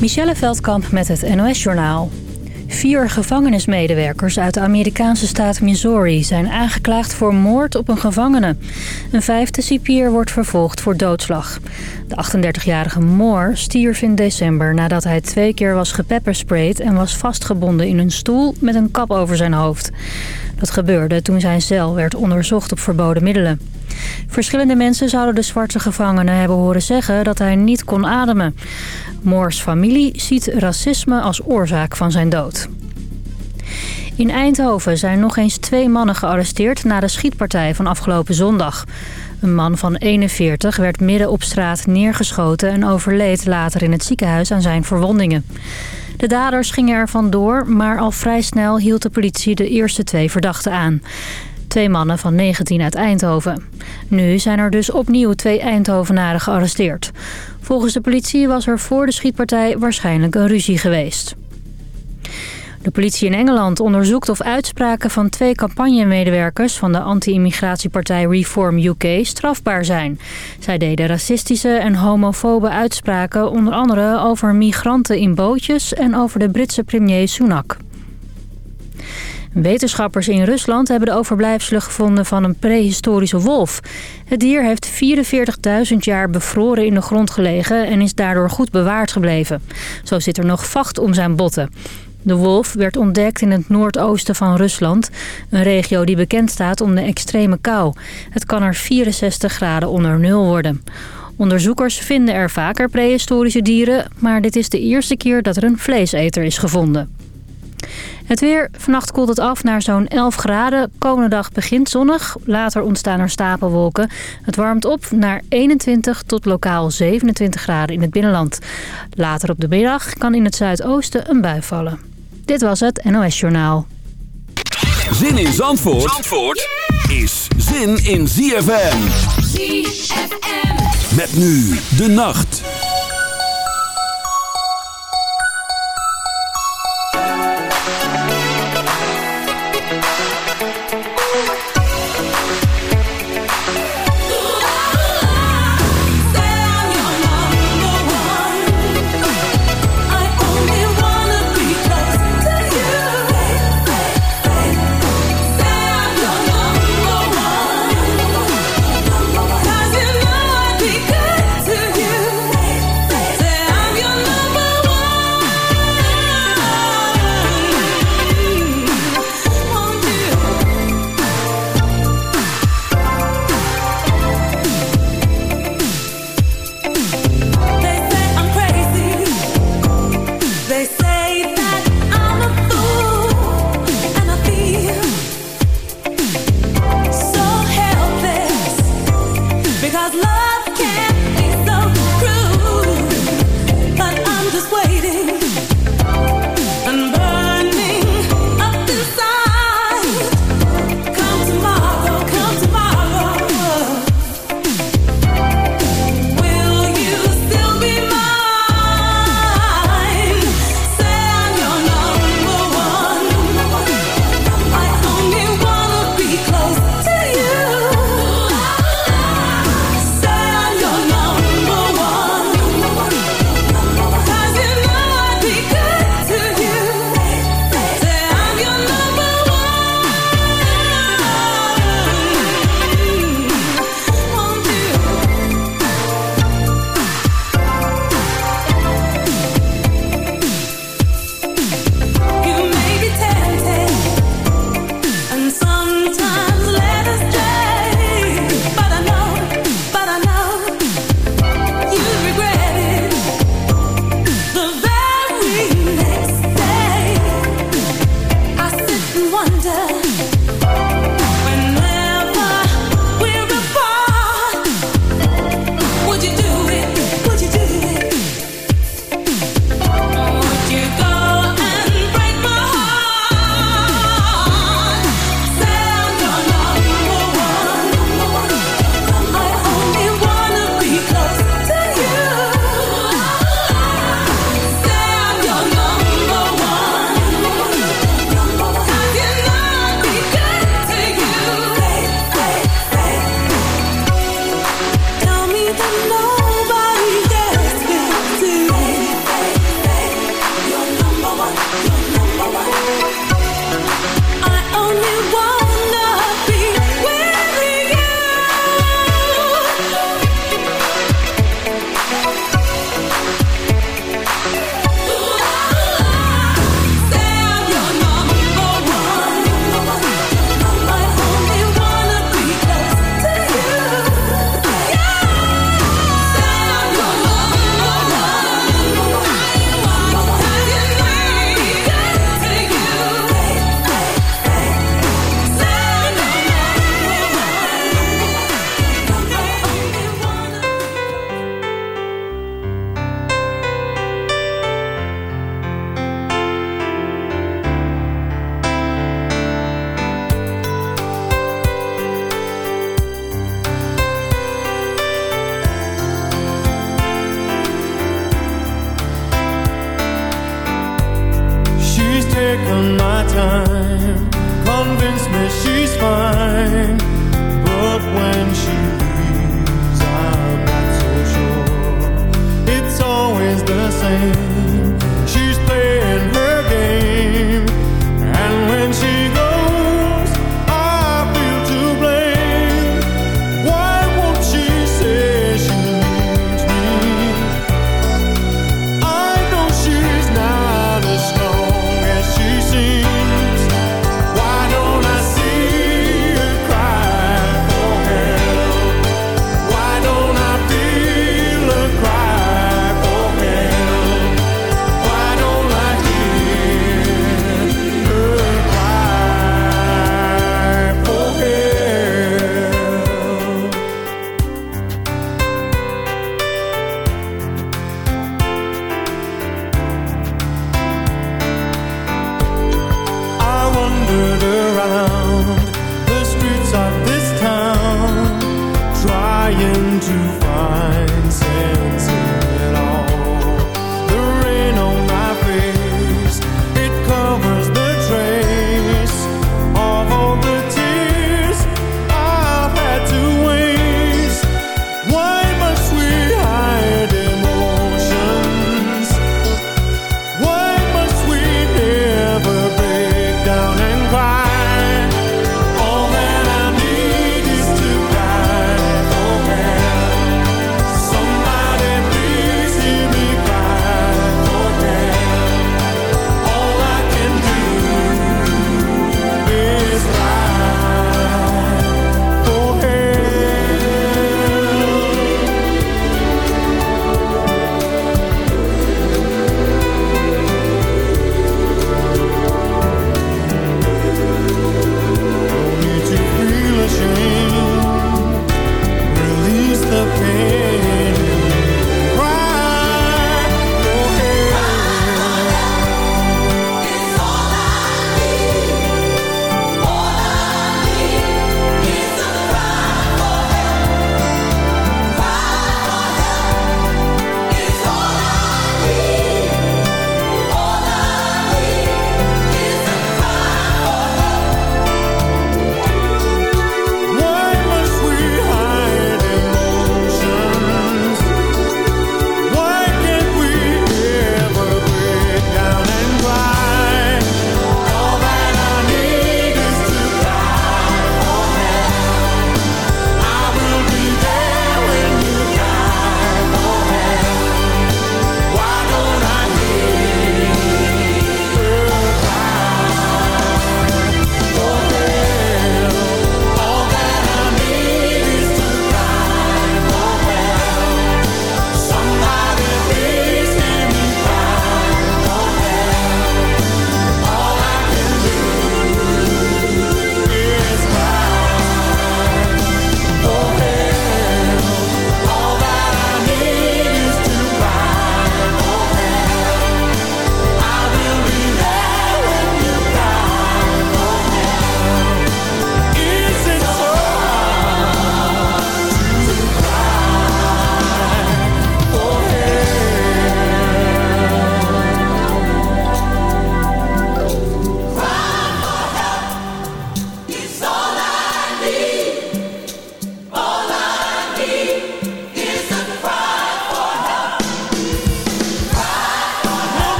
Michelle Veldkamp met het NOS-journaal. Vier gevangenismedewerkers uit de Amerikaanse staat Missouri... zijn aangeklaagd voor moord op een gevangene. Een vijfde cipier wordt vervolgd voor doodslag. De 38-jarige Moore stierf in december nadat hij twee keer was gepeppersprayed... en was vastgebonden in een stoel met een kap over zijn hoofd. Dat gebeurde toen zijn cel werd onderzocht op verboden middelen. Verschillende mensen zouden de zwarte gevangene hebben horen zeggen dat hij niet kon ademen. Moors familie ziet racisme als oorzaak van zijn dood. In Eindhoven zijn nog eens twee mannen gearresteerd na de schietpartij van afgelopen zondag. Een man van 41 werd midden op straat neergeschoten en overleed later in het ziekenhuis aan zijn verwondingen. De daders gingen er vandoor, maar al vrij snel hield de politie de eerste twee verdachten aan. Twee mannen van 19 uit Eindhoven. Nu zijn er dus opnieuw twee Eindhovenaren gearresteerd. Volgens de politie was er voor de schietpartij waarschijnlijk een ruzie geweest. De politie in Engeland onderzoekt of uitspraken van twee campagnemedewerkers van de anti-immigratiepartij Reform UK strafbaar zijn. Zij deden racistische en homofobe uitspraken onder andere over migranten in bootjes en over de Britse premier Sunak. Wetenschappers in Rusland hebben de overblijfselen gevonden van een prehistorische wolf. Het dier heeft 44.000 jaar bevroren in de grond gelegen en is daardoor goed bewaard gebleven. Zo zit er nog vacht om zijn botten. De wolf werd ontdekt in het noordoosten van Rusland. Een regio die bekend staat om de extreme kou. Het kan er 64 graden onder nul worden. Onderzoekers vinden er vaker prehistorische dieren... maar dit is de eerste keer dat er een vleeseter is gevonden. Het weer. Vannacht koelt het af naar zo'n 11 graden. Komende dag begint zonnig. Later ontstaan er stapelwolken. Het warmt op naar 21 tot lokaal 27 graden in het binnenland. Later op de middag kan in het zuidoosten een bui vallen. Dit was het NOS Journaal. Zin in Zandvoort, Zandvoort is zin in ZFM. ZFM. Met nu de nacht.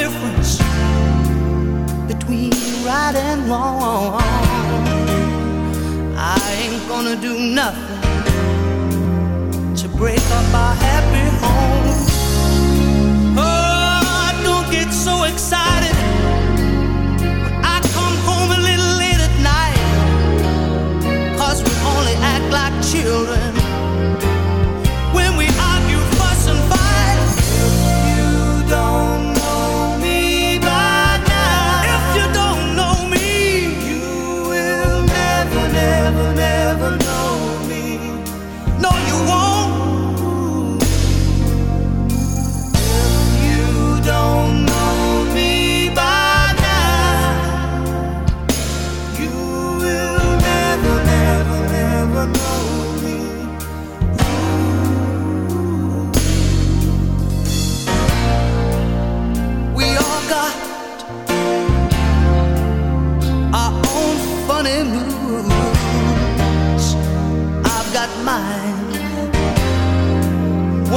difference between right and wrong. I ain't gonna do nothing to break up our happy home. Oh, don't get so excited. I come home a little late at night, Cause we only act like children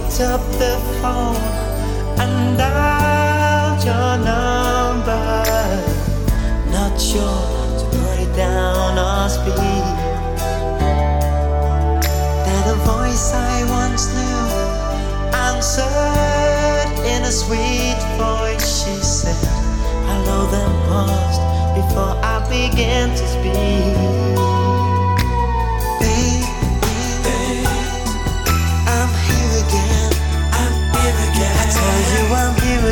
picked up the phone and dialed your number. Not sure to put it down or speak. That a voice I once knew answered in a sweet voice. She said, Hello, then paused before I began to speak.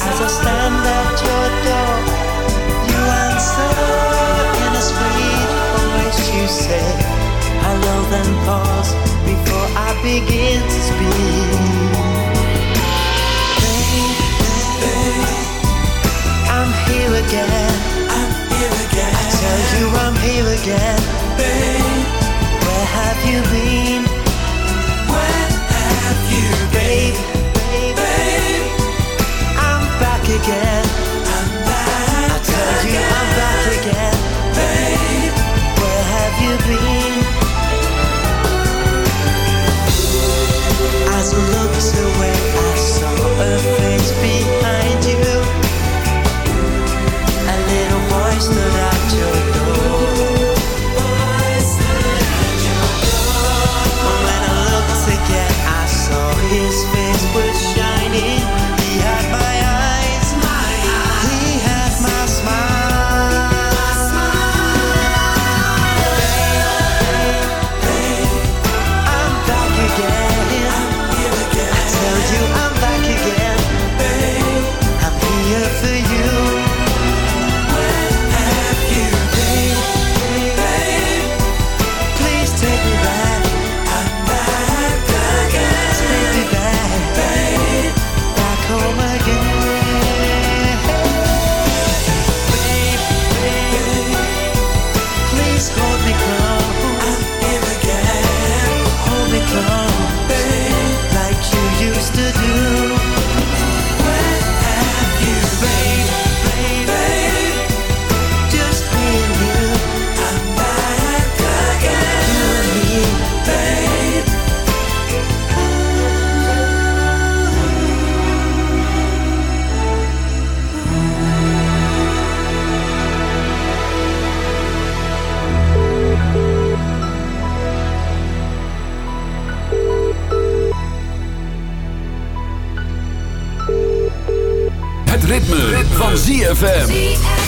As I stand at your door, you answer in a sweet voice. You say, Hello, then pause before I begin to speak. I'm here again. Ritme, van ZFM.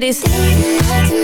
ladies.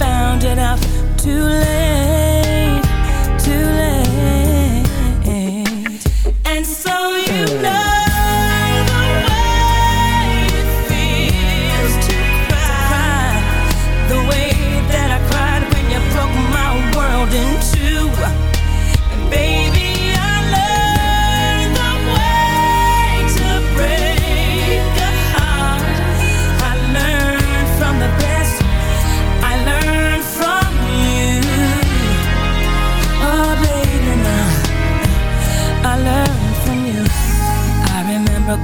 found it out too late,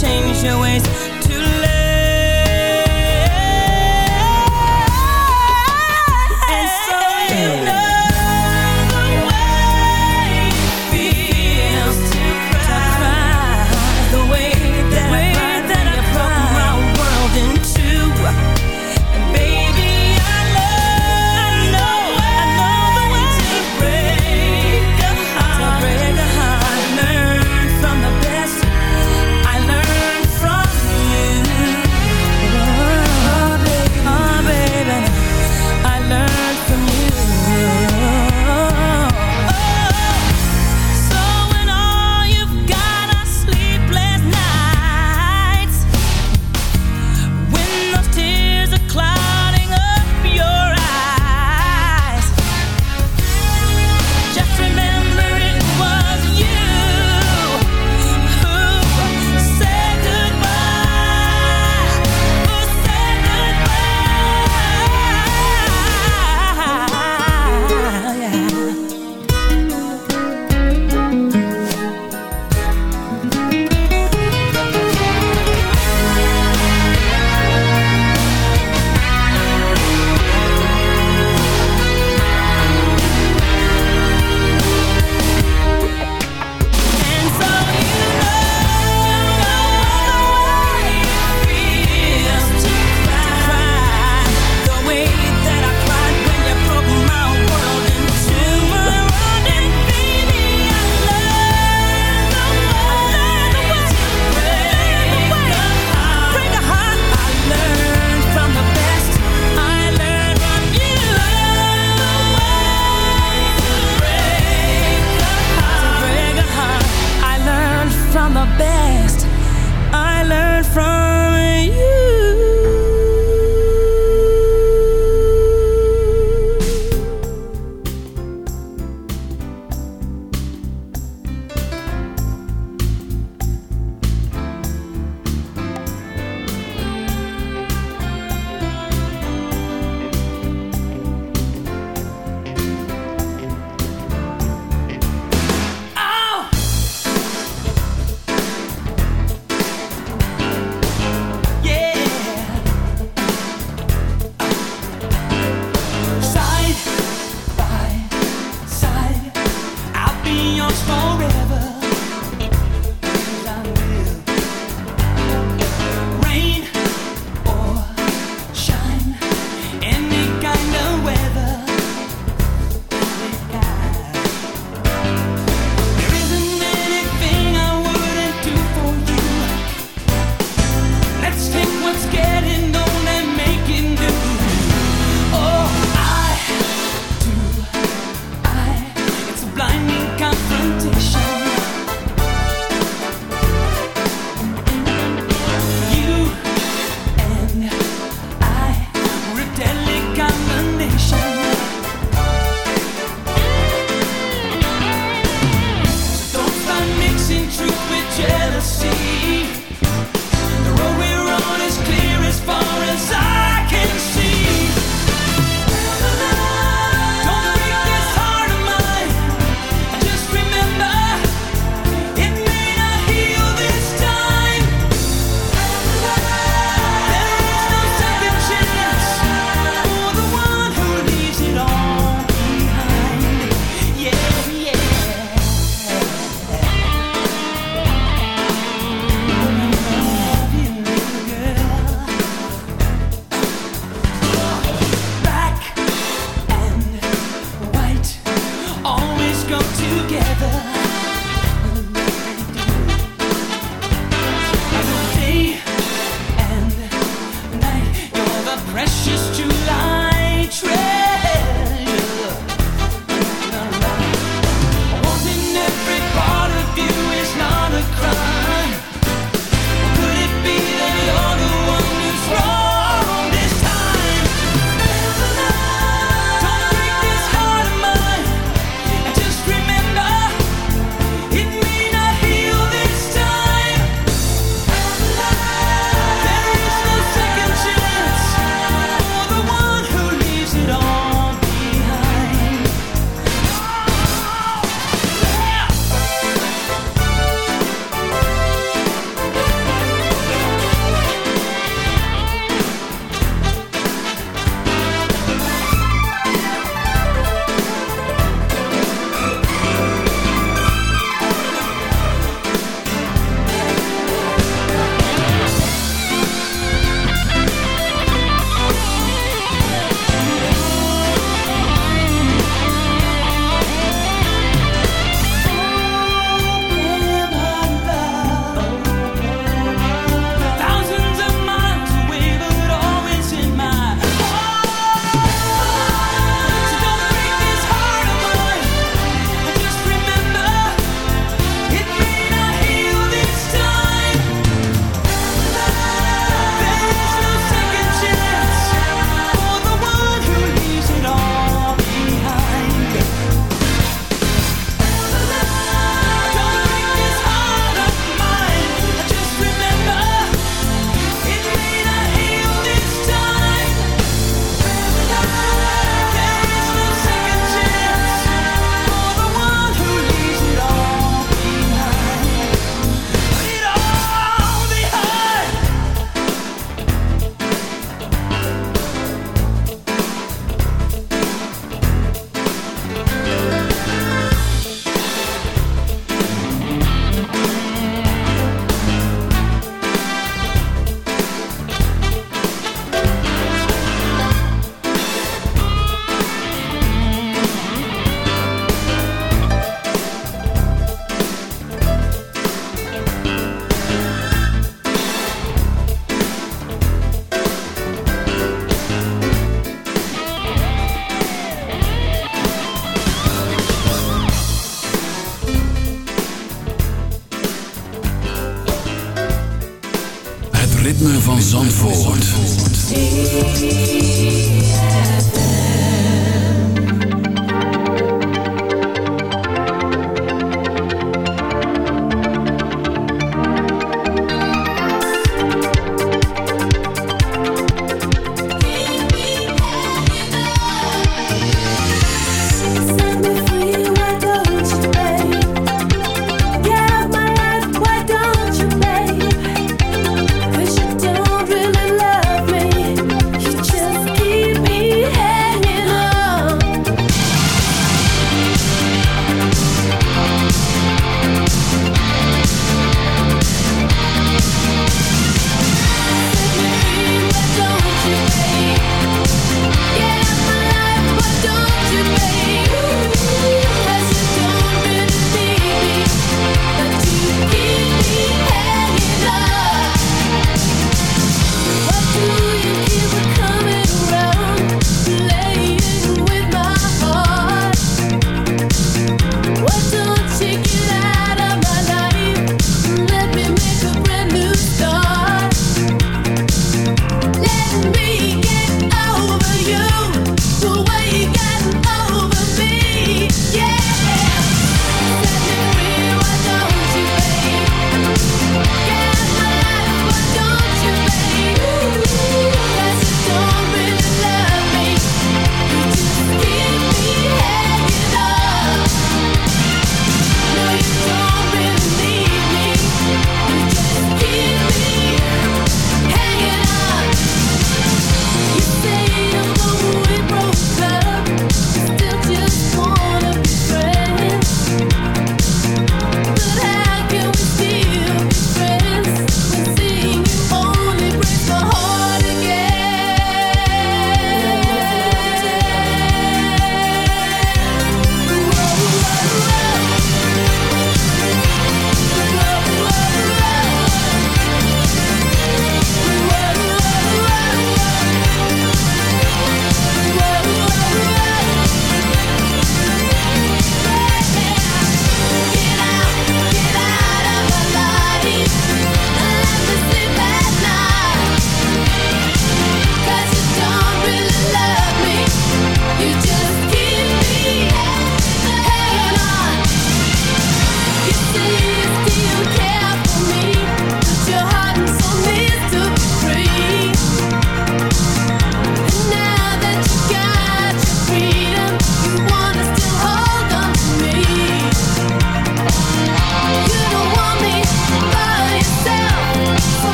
Changed your ways my bed.